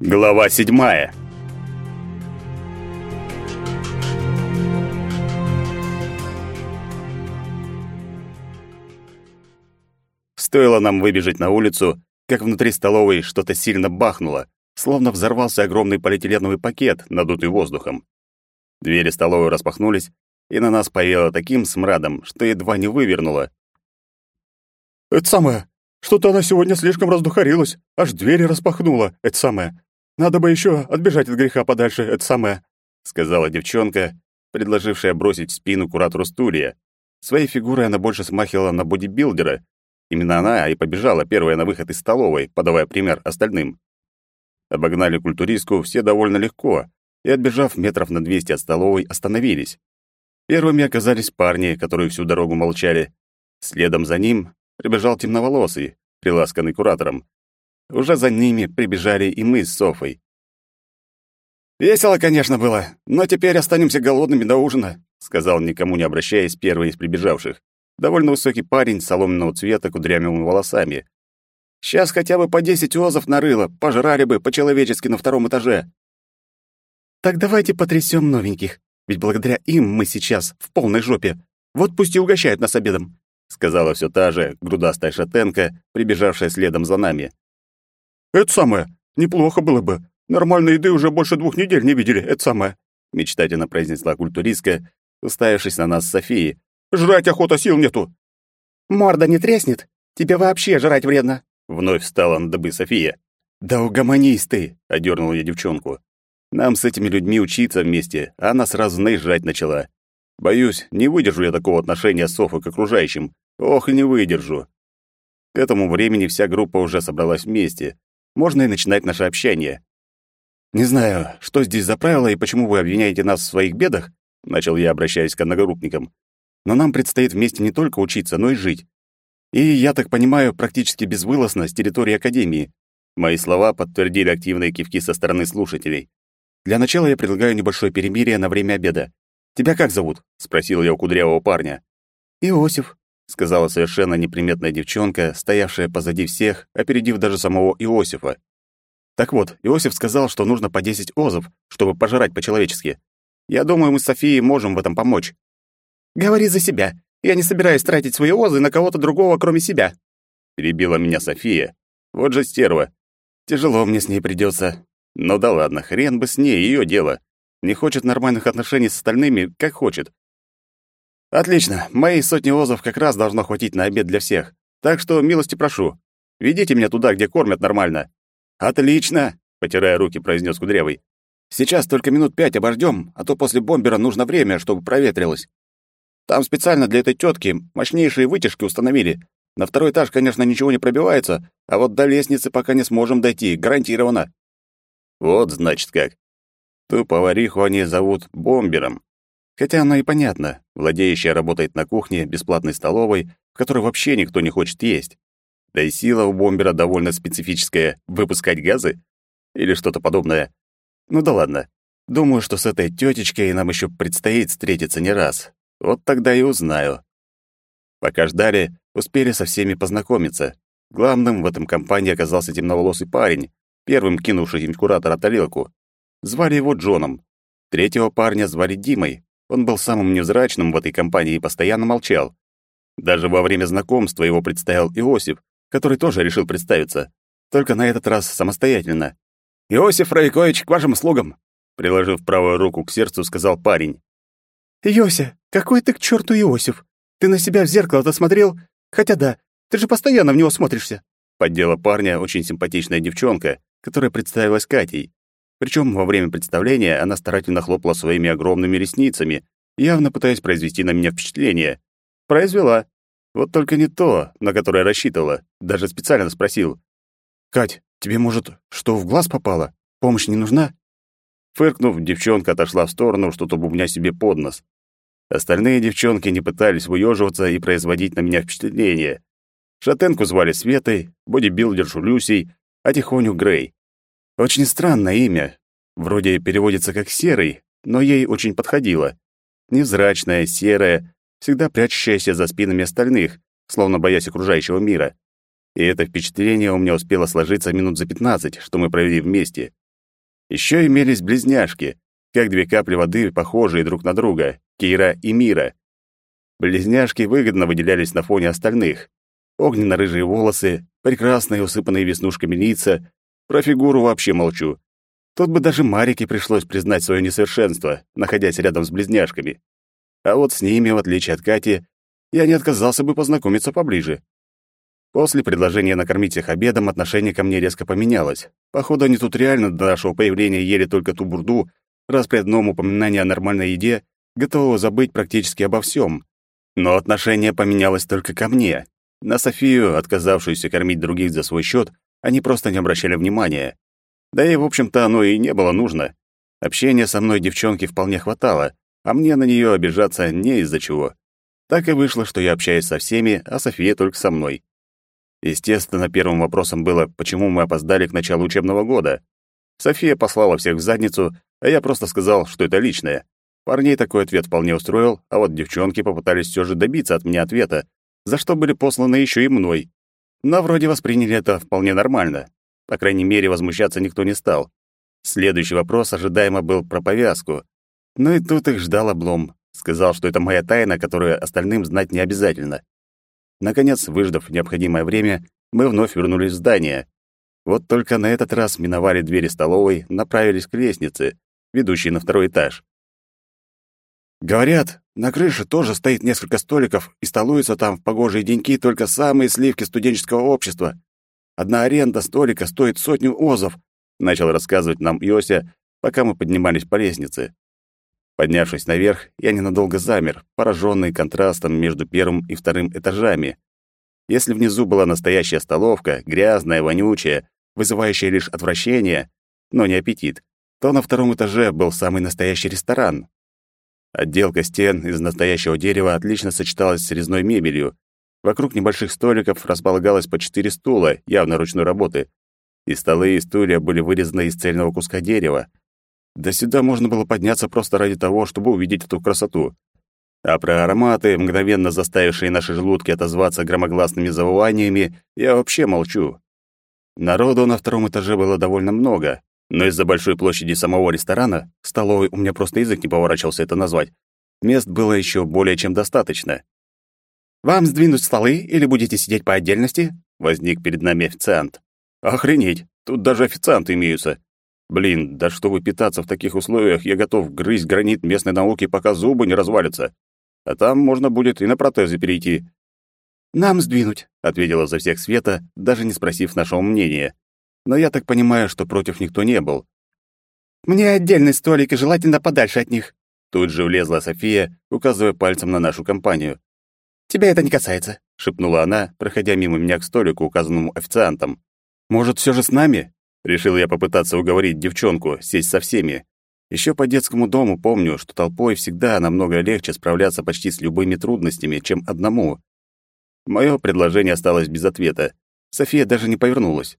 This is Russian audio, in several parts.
Глава седьмая. Стоило нам выбежать на улицу, как внутри столовой что-то сильно бахнуло, словно взорвался огромный полиэтиленовый пакет, надутый воздухом. Двери столовой распахнулись, и на нас повеяло таким смрадом, что едва не вывернуло. «Это самое! Что-то она сегодня слишком раздухарилась, аж двери распахнула, это самое. Надо бы еще отбежать от греха подальше, это самое», — сказала девчонка, предложившая бросить в спину куратору стулья. Своей фигурой она больше смахивала на бодибилдера. Именно она и побежала первая на выход из столовой, подавая пример остальным. Обогнали культуристку все довольно легко, и, отбежав метров на 200 от столовой, остановились. Первыми оказались парни, которые всю дорогу молчали. Следом за ним прибежал темноволосый, приласканный куратором. Уже за ними прибежали и мы с Софой. «Весело, конечно, было, но теперь останемся голодными до ужина», сказал, никому не обращаясь, первый из прибежавших. Довольно высокий парень соломенного цвета кудрявыми волосами. «Сейчас хотя бы по десять озов нарыло, пожрали бы по-человечески на втором этаже». «Так давайте потрясем новеньких, ведь благодаря им мы сейчас в полной жопе. Вот пусть и угощают нас обедом», сказала все та же грудастая шатенка, прибежавшая следом за нами. «Это самое, неплохо было бы. Нормальной еды уже больше двух недель не видели, это самое», мечтательно произнесла культуристка, уставившись на нас с Софией. «Жрать охота, сил нету». «Морда не треснет? Тебе вообще жрать вредно», вновь встала на дыбы София. «Да угомонись ты!» — одернул я девчонку. «Нам с этими людьми учиться вместе, а она сразу наезжать начала. Боюсь, не выдержу я такого отношения Софы к окружающим. Ох, не выдержу». К этому времени вся группа уже собралась вместе. Можно и начинать наше общение. «Не знаю, что здесь за правило и почему вы обвиняете нас в своих бедах», — начал я, обращаясь к одногруппникам. «Но нам предстоит вместе не только учиться, но и жить. И, я так понимаю, практически безвылазно с территории Академии». Мои слова подтвердили активные кивки со стороны слушателей. «Для начала я предлагаю небольшое перемирие на время обеда. Тебя как зовут?» — спросил я у кудрявого парня. «Иосиф», — сказала совершенно неприметная девчонка, стоявшая позади всех, опередив даже самого Иосифа. Так вот, Иосиф сказал, что нужно по 10 озов, чтобы пожрать по-человечески. Я думаю, мы с Софией можем в этом помочь. Говори за себя. Я не собираюсь тратить свои озы на кого-то другого, кроме себя. Перебила меня София. Вот же стерва. Тяжело мне с ней придется. Ну да ладно, хрен бы с ней, ее дело. Не хочет нормальных отношений с остальными, как хочет. Отлично, моей сотни озов как раз должно хватить на обед для всех. Так что милости прошу. Ведите меня туда, где кормят нормально. Отлично, потирая руки, произнес Кудрявый. Сейчас только минут пять обождем, а то после бомбера нужно время, чтобы проветрилось. Там специально для этой тетки мощнейшие вытяжки установили. На второй этаж, конечно, ничего не пробивается, а вот до лестницы пока не сможем дойти, гарантированно. Вот, значит, как. Ту повариху они зовут бомбером. Хотя оно и понятно. Владеющая работает на кухне бесплатной столовой, в которой вообще никто не хочет есть. Да и сила у бомбера довольно специфическая — выпускать газы? Или что-то подобное. Ну да ладно. Думаю, что с этой тетечкой нам еще предстоит встретиться не раз. Вот тогда и узнаю. Пока ждали, успели со всеми познакомиться. Главным в этом компании оказался темноволосый парень, первым кинувший им куратора тарелку. Звали его Джоном. Третьего парня звали Димой. Он был самым невзрачным в этой компании и постоянно молчал. Даже во время знакомства его представил Иосиф, который тоже решил представиться, только на этот раз самостоятельно. «Иосиф Райкович, к вашим услугам!» Приложив правую руку к сердцу, сказал парень. «Йося, какой ты к черту Иосиф? Ты на себя в зеркало-то смотрел? Хотя да, ты же постоянно в него смотришься!» Поддела парня очень симпатичная девчонка, которая представилась Катей. Причем во время представления она старательно хлопала своими огромными ресницами, явно пытаясь произвести на меня впечатление. Произвела. Вот только не то, на которое рассчитывала. Даже специально спросил. «Кать, тебе, может, что в глаз попало? Помощь не нужна?» Фыркнув, девчонка отошла в сторону, что-то бубня себе под нос. Остальные девчонки не пытались выёживаться и производить на меня впечатление. Шатенку звали Светой, бодибилдершу Люсей, а Тихоню Грей. Очень странное имя. Вроде переводится как «серый», но ей очень подходило. Невзрачная, серая, всегда прячущаяся за спинами остальных, словно боясь окружающего мира. И это впечатление у меня успело сложиться минут за пятнадцать, что мы провели вместе. Еще имелись близняшки, как две капли воды, похожие друг на друга, Кира и Мира. Близняшки выгодно выделялись на фоне остальных. Огненно-рыжие волосы, прекрасные усыпанные веснушками лица. Про фигуру вообще молчу. Тут бы даже Марике пришлось признать свое несовершенство, находясь рядом с близняшками. А вот с ними, в отличие от Кати, я не отказался бы познакомиться поближе. После предложения накормить их обедом отношение ко мне резко поменялось. Походу, они тут реально до нашего появления ели только ту бурду, раз при одном упоминании о нормальной еде готовы забыть практически обо всем. Но отношение поменялось только ко мне. На Софию, отказавшуюся кормить других за свой счет, они просто не обращали внимания. Да и, в общем-то, оно и не было нужно. Общения со мной девчонки вполне хватало, а мне на нее обижаться не из-за чего. Так и вышло, что я общаюсь со всеми, а София только со мной. Естественно, первым вопросом было, почему мы опоздали к началу учебного года. София послала всех в задницу, а я просто сказал, что это личное. Парней такой ответ вполне устроил, а вот девчонки попытались все же добиться от меня ответа, за что были посланы еще и мной. Но вроде восприняли это вполне нормально. По крайней мере, возмущаться никто не стал. Следующий вопрос ожидаемо был про повязку. Ну и тут их ждал облом. Сказал, что это моя тайна, которую остальным знать не обязательно. Наконец, выждав необходимое время, мы вновь вернулись в здание. Вот только на этот раз миновали двери столовой, направились к лестнице, ведущей на второй этаж. Говорят, на крыше тоже стоит несколько столиков, и столуются там в погожие деньки только самые сливки студенческого общества. Одна аренда столика стоит сотню озов, начал рассказывать нам Йося, пока мы поднимались по лестнице. Поднявшись наверх, я ненадолго замер, пораженный контрастом между первым и вторым этажами. Если внизу была настоящая столовка, грязная, вонючая, вызывающая лишь отвращение, но не аппетит, то на втором этаже был самый настоящий ресторан. Отделка стен из настоящего дерева отлично сочеталась с резной мебелью, Вокруг небольших столиков располагалось по четыре стула, явно ручной работы. И столы, и стулья были вырезаны из цельного куска дерева. До сюда можно было подняться просто ради того, чтобы увидеть эту красоту. А про ароматы, мгновенно заставившие наши желудки отозваться громогласными завываниями, я вообще молчу. Народу на втором этаже было довольно много, но из-за большой площади самого ресторана, столовой у меня просто язык не поворачивался это назвать, мест было еще более чем достаточно. «Вам сдвинуть столы или будете сидеть по отдельности?» Возник перед нами официант. «Охренеть! Тут даже официанты имеются. Блин, да чтобы питаться в таких условиях, я готов грызть гранит местной науки, пока зубы не развалятся. А там можно будет и на протезы перейти». «Нам сдвинуть», — ответила за всех Света, даже не спросив нашего мнения. Но я так понимаю, что против никто не был. «Мне отдельный столик и желательно подальше от них». Тут же влезла София, указывая пальцем на нашу компанию. «Тебя это не касается», — шепнула она, проходя мимо меня к столику, указанному официантом. «Может, все же с нами?» Решил я попытаться уговорить девчонку сесть со всеми. Еще по детскому дому помню, что толпой всегда намного легче справляться почти с любыми трудностями, чем одному. Мое предложение осталось без ответа. София даже не повернулась.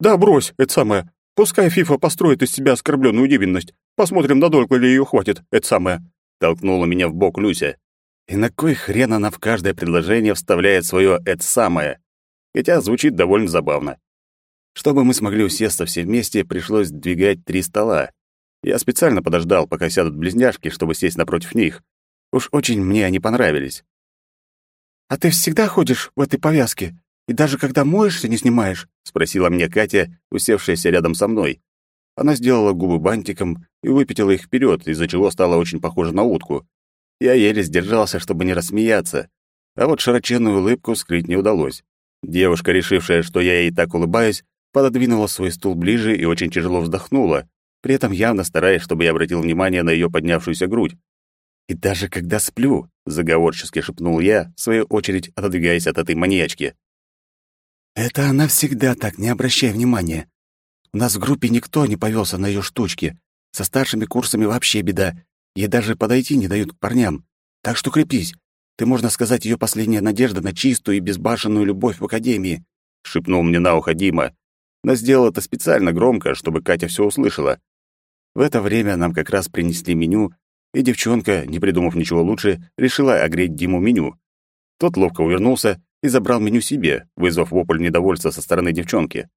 «Да брось, это самое. Пускай Фифа построит из себя оскорбленную невинность. Посмотрим, надолго ли ее хватит, это самое». Толкнула меня в бок Люся. И на кой хрен она в каждое предложение вставляет свое «это самое»? Хотя звучит довольно забавно. Чтобы мы смогли усесться все вместе, пришлось двигать три стола. Я специально подождал, пока сядут близняшки, чтобы сесть напротив них. Уж очень мне они понравились. «А ты всегда ходишь в этой повязке? И даже когда моешься, не снимаешь?» — спросила мне Катя, усевшаяся рядом со мной. Она сделала губы бантиком и выпятила их вперед, из-за чего стала очень похожа на утку. Я еле сдержался, чтобы не рассмеяться, а вот широченную улыбку скрыть не удалось. Девушка, решившая, что я ей так улыбаюсь, пододвинула свой стул ближе и очень тяжело вздохнула, при этом явно стараясь, чтобы я обратил внимание на ее поднявшуюся грудь. «И даже когда сплю», — заговорчески шепнул я, в свою очередь отодвигаясь от этой маньячки. «Это она всегда так, не обращай внимания. У нас в группе никто не повелся на ее штучки. Со старшими курсами вообще беда. Ей даже подойти не дают к парням. Так что крепись. Ты, можно сказать, ее последняя надежда на чистую и безбашенную любовь в академии», — шепнул мне на ухо Дима. Но сделал это специально громко, чтобы Катя все услышала. В это время нам как раз принесли меню, и девчонка, не придумав ничего лучше, решила огреть Диму меню. Тот ловко увернулся и забрал меню себе, вызвав вопль недовольства со стороны девчонки.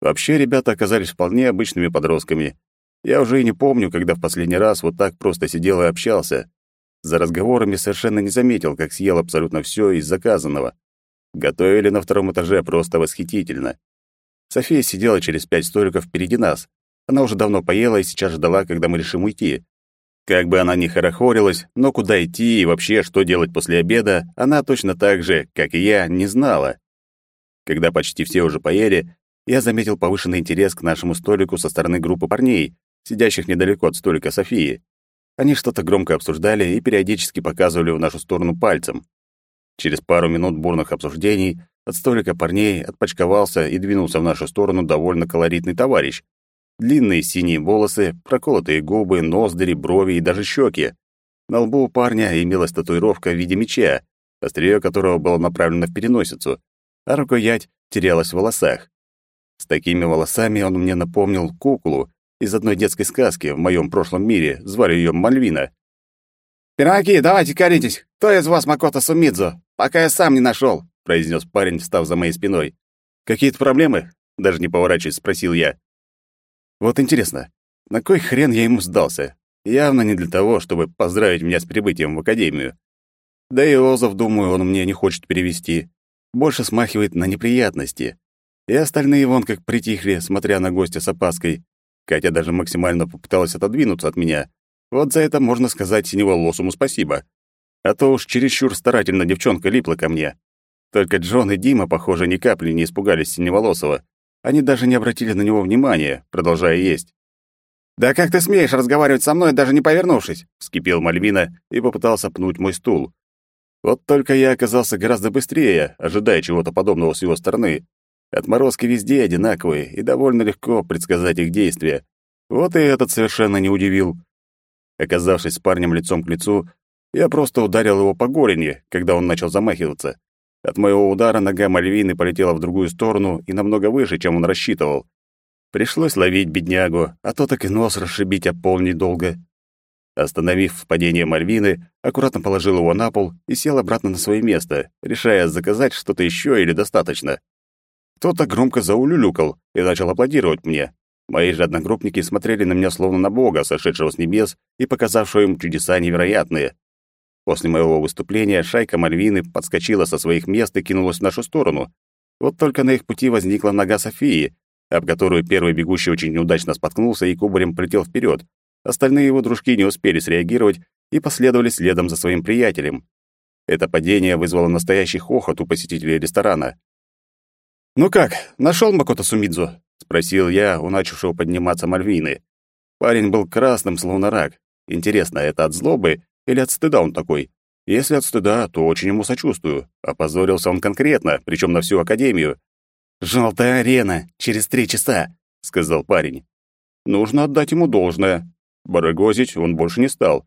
Вообще, ребята оказались вполне обычными подростками. Я уже и не помню, когда в последний раз вот так просто сидел и общался. За разговорами совершенно не заметил, как съел абсолютно все из заказанного. Готовили на втором этаже просто восхитительно. София сидела через пять столиков впереди нас. Она уже давно поела и сейчас ждала, когда мы решим уйти. Как бы она ни хорохорилась, но куда идти и вообще что делать после обеда, она точно так же, как и я, не знала. Когда почти все уже поели, я заметил повышенный интерес к нашему столику со стороны группы парней, сидящих недалеко от столика Софии. Они что-то громко обсуждали и периодически показывали в нашу сторону пальцем. Через пару минут бурных обсуждений от столика парней отпочковался и двинулся в нашу сторону довольно колоритный товарищ. Длинные синие волосы, проколотые губы, ноздри, брови и даже щеки. На лбу у парня имелась татуировка в виде меча, острие которого было направлено в переносицу, а рукоять терялась в волосах. С такими волосами он мне напомнил куклу из одной детской сказки в моем прошлом мире, звали ее Мальвина. «Пироги, давайте коритесь! Кто из вас Макото Сумидзу? Пока я сам не нашел, произнес парень, встав за моей спиной. «Какие-то проблемы?» — даже не поворачиваясь, спросил я. «Вот интересно, на кой хрен я ему сдался? Явно не для того, чтобы поздравить меня с прибытием в академию. Да и Озов, думаю, он мне не хочет перевести. Больше смахивает на неприятности. И остальные вон как притихли, смотря на гостя с опаской. Катя даже максимально попыталась отодвинуться от меня. Вот за это можно сказать синеволосому спасибо. А то уж чересчур старательно девчонка липла ко мне. Только Джон и Дима, похоже, ни капли не испугались синеволосого. Они даже не обратили на него внимания, продолжая есть. «Да как ты смеешь разговаривать со мной, даже не повернувшись?» — вскипел Мальвина и попытался пнуть мой стул. Вот только я оказался гораздо быстрее, ожидая чего-то подобного с его стороны. Отморозки везде одинаковые, и довольно легко предсказать их действия. Вот и этот совершенно не удивил. Оказавшись с парнем лицом к лицу, я просто ударил его по голени, когда он начал замахиваться. От моего удара нога Мальвины полетела в другую сторону и намного выше, чем он рассчитывал. Пришлось ловить беднягу, а то так и нос расшибить об пол недолго. Остановив падение Мальвины, аккуратно положил его на пол и сел обратно на свое место, решая заказать что-то еще или достаточно. Кто-то громко заулюлюкал и начал аплодировать мне. Мои же одногруппники смотрели на меня словно на бога, сошедшего с небес и показавшего им чудеса невероятные. После моего выступления шайка Мальвины подскочила со своих мест и кинулась в нашу сторону. Вот только на их пути возникла нога Софии, об которую первый бегущий очень неудачно споткнулся и кубарем полетел вперед. Остальные его дружки не успели среагировать и последовали следом за своим приятелем. Это падение вызвало настоящий хохот у посетителей ресторана. «Ну как, нашел Макото Сумидзу?» — спросил я у начавшего подниматься Мальвины. Парень был красным, словно рак. Интересно, это от злобы или от стыда он такой? Если от стыда, то очень ему сочувствую. Опозорился он конкретно, причем на всю академию. «Желтая арена, через три часа», — сказал парень. Нужно отдать ему должное. Барагозить он больше не стал.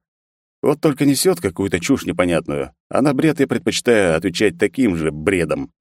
Вот только несет какую-то чушь непонятную, а на бред я предпочитаю отвечать таким же бредом.